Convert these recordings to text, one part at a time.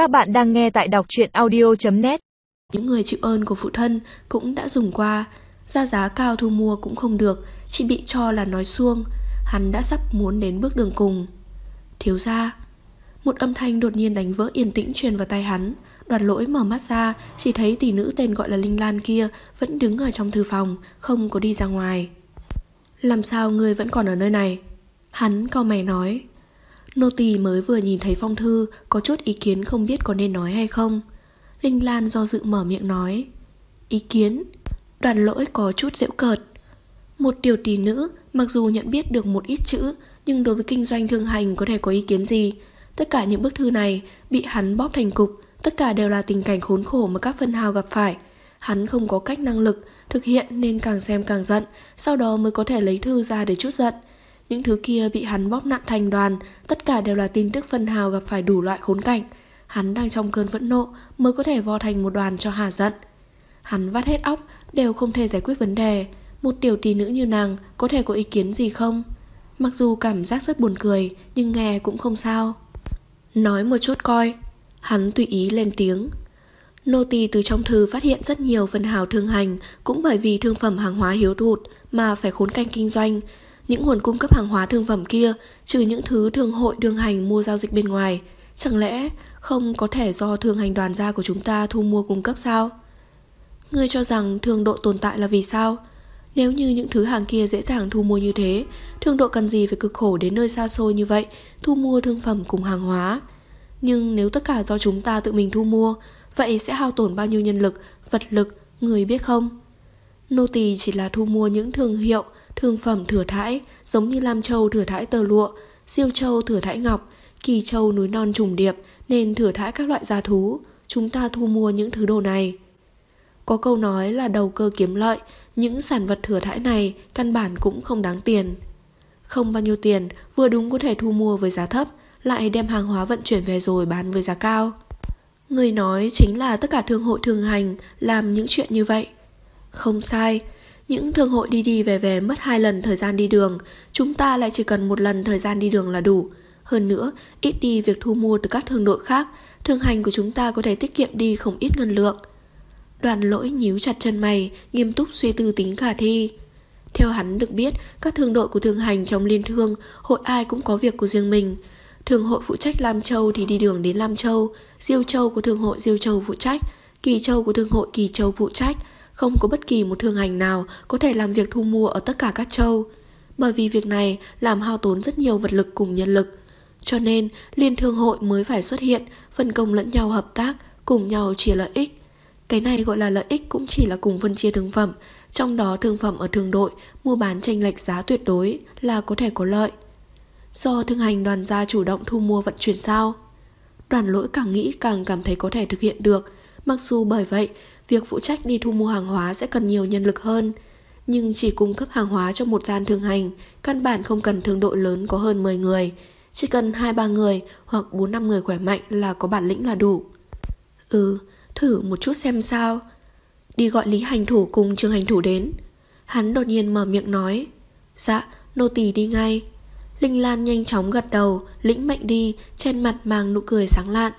Các bạn đang nghe tại đọc truyện audio.net Những người chịu ơn của phụ thân cũng đã dùng qua. Ra giá cao thu mua cũng không được, Chỉ bị cho là nói xuông. Hắn đã sắp muốn đến bước đường cùng. Thiếu ra Một âm thanh đột nhiên đánh vỡ yên tĩnh truyền vào tay hắn. Đoạt lỗi mở mắt ra, Chỉ thấy tỷ nữ tên gọi là Linh Lan kia Vẫn đứng ở trong thư phòng, Không có đi ra ngoài. Làm sao người vẫn còn ở nơi này? Hắn cau mày nói. Nô tỳ mới vừa nhìn thấy phong thư, Có chút ý kiến không biết có nên nói hay không. Linh Lan do dự mở miệng nói, Ý kiến? Đoàn lỗi có chút dễu cợt. Một tiểu tỷ nữ, Mặc dù nhận biết được một ít chữ, Nhưng đối với kinh doanh thương hành có thể có ý kiến gì? Tất cả những bức thư này Bị hắn bóp thành cục, Tất cả đều là tình cảnh khốn khổ mà các phân hào gặp phải. Hắn không có cách năng lực Thực hiện nên càng xem càng giận, Sau đó mới có thể lấy thư ra để chút giận những thứ kia bị hắn bóp nặn thành đoàn, tất cả đều là tin tức phân hào gặp phải đủ loại khốn cảnh. Hắn đang trong cơn phẫn nộ mới có thể vo thành một đoàn cho hà giận. Hắn vắt hết óc đều không thể giải quyết vấn đề. Một tiểu tỷ nữ như nàng có thể có ý kiến gì không? Mặc dù cảm giác rất buồn cười nhưng nghe cũng không sao. Nói một chút coi. Hắn tùy ý lên tiếng. Nô tỳ từ trong thư phát hiện rất nhiều phân hào thương hành cũng bởi vì thương phẩm hàng hóa hiếu thụt mà phải khốn canh kinh doanh những nguồn cung cấp hàng hóa thương phẩm kia, trừ những thứ thương hội đường hành mua giao dịch bên ngoài. Chẳng lẽ không có thể do thương hành đoàn gia của chúng ta thu mua cung cấp sao? Ngươi cho rằng thương độ tồn tại là vì sao? Nếu như những thứ hàng kia dễ dàng thu mua như thế, thương độ cần gì phải cực khổ đến nơi xa xôi như vậy, thu mua thương phẩm cùng hàng hóa? Nhưng nếu tất cả do chúng ta tự mình thu mua, vậy sẽ hao tổn bao nhiêu nhân lực, vật lực, người biết không? Nô tỳ chỉ là thu mua những thương hiệu thương phẩm thừa thãi giống như Lam Châu thừa thãi tơ lụa, Siêu Châu thừa thãi ngọc, Kỳ Châu núi non trùng điệp nên thừa thãi các loại gia thú. Chúng ta thu mua những thứ đồ này. Có câu nói là đầu cơ kiếm lợi, những sản vật thừa thãi này căn bản cũng không đáng tiền. Không bao nhiêu tiền, vừa đúng có thể thu mua với giá thấp, lại đem hàng hóa vận chuyển về rồi bán với giá cao. Người nói chính là tất cả thương hội thường hành làm những chuyện như vậy. Không sai, những thương hội đi đi về về mất hai lần thời gian đi đường, chúng ta lại chỉ cần một lần thời gian đi đường là đủ. Hơn nữa, ít đi việc thu mua từ các thương đội khác, thương hành của chúng ta có thể tiết kiệm đi không ít ngân lượng. Đoàn lỗi nhíu chặt chân mày, nghiêm túc suy tư tính khả thi. Theo hắn được biết, các thương đội của thương hành trong liên thương, hội ai cũng có việc của riêng mình. Thương hội phụ trách Lam Châu thì đi đường đến Lam Châu, Diêu Châu của thương hội Diêu Châu phụ trách, Kỳ Châu của thương hội Kỳ Châu phụ trách, không có bất kỳ một thương hành nào có thể làm việc thu mua ở tất cả các châu. Bởi vì việc này làm hao tốn rất nhiều vật lực cùng nhân lực. Cho nên liên thương hội mới phải xuất hiện, phân công lẫn nhau hợp tác, cùng nhau chia lợi ích. Cái này gọi là lợi ích cũng chỉ là cùng phân chia thương phẩm, trong đó thương phẩm ở thương đội mua bán tranh lệch giá tuyệt đối là có thể có lợi. Do thương hành đoàn gia chủ động thu mua vận chuyển sao? Đoàn lỗi càng nghĩ càng cảm thấy có thể thực hiện được, mặc dù bởi vậy Việc phụ trách đi thu mua hàng hóa sẽ cần nhiều nhân lực hơn. Nhưng chỉ cung cấp hàng hóa cho một gian thương hành Căn bản không cần thương đội lớn có hơn 10 người. Chỉ cần 2-3 người hoặc 4-5 người khỏe mạnh là có bản lĩnh là đủ. Ừ, thử một chút xem sao. Đi gọi Lý Hành Thủ cùng Trương Hành Thủ đến. Hắn đột nhiên mở miệng nói Dạ, nô tỳ đi ngay. Linh Lan nhanh chóng gật đầu Lĩnh mệnh đi Trên mặt mang nụ cười sáng lạn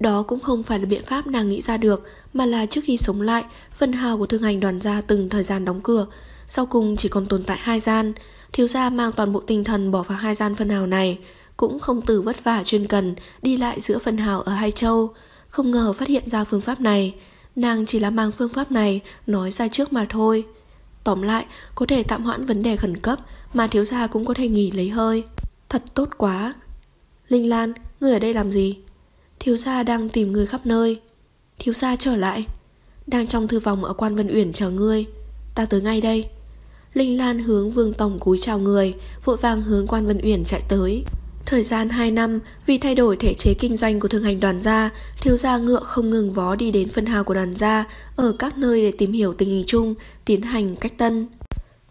đó cũng không phải là biện pháp nàng nghĩ ra được Mà là trước khi sống lại phần hào của thương hành đoàn gia từng thời gian đóng cửa. Sau cùng chỉ còn tồn tại hai gian. Thiếu gia mang toàn bộ tinh thần bỏ vào hai gian phân hào này Cũng không từ vất vả chuyên cần Đi lại giữa phân hào ở hai châu. Không ngờ phát hiện ra phương pháp này. Nàng chỉ là mang phương pháp này Nói ra trước mà thôi. Tóm lại có thể tạm hoãn vấn đề khẩn cấp Mà thiếu gia cũng có thể nghỉ lấy hơi. Thật tốt quá. Linh Lan, người ở đây làm gì? Thiếu gia đang tìm người khắp nơi. Thiếu gia trở lại. Đang trong thư phòng ở quan Vân Uyển chờ ngươi. Ta tới ngay đây. Linh Lan hướng Vương Tổng cúi chào người, Vội vàng hướng quan Vân Uyển chạy tới. Thời gian 2 năm, Vì thay đổi thể chế kinh doanh của thương hành đoàn gia, Thiếu gia ngựa không ngừng vó đi đến phân hào của đoàn gia, Ở các nơi để tìm hiểu tình hình chung, Tiến hành cách tân.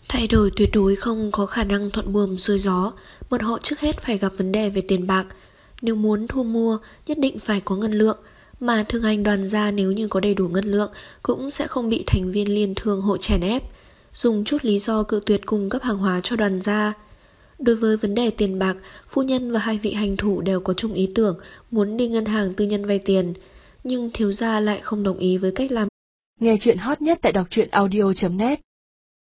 Thay đổi tuyệt đối không có khả năng thuận buồm xuôi gió, Bọn họ trước hết phải gặp vấn đề về tiền bạc nếu muốn thu mua, nhất định phải có ngân lượng, mà thương hành đoàn gia nếu như có đầy đủ ngân lượng cũng sẽ không bị thành viên liên thương hội chèn ép, dùng chút lý do cự tuyệt cung cấp hàng hóa cho đoàn gia. Đối với vấn đề tiền bạc, phu nhân và hai vị hành thủ đều có chung ý tưởng muốn đi ngân hàng tư nhân vay tiền, nhưng thiếu gia lại không đồng ý với cách làm. Nghe chuyện hot nhất tại đọc truyện audio.net